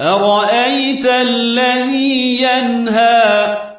أرأيت الذي ينهى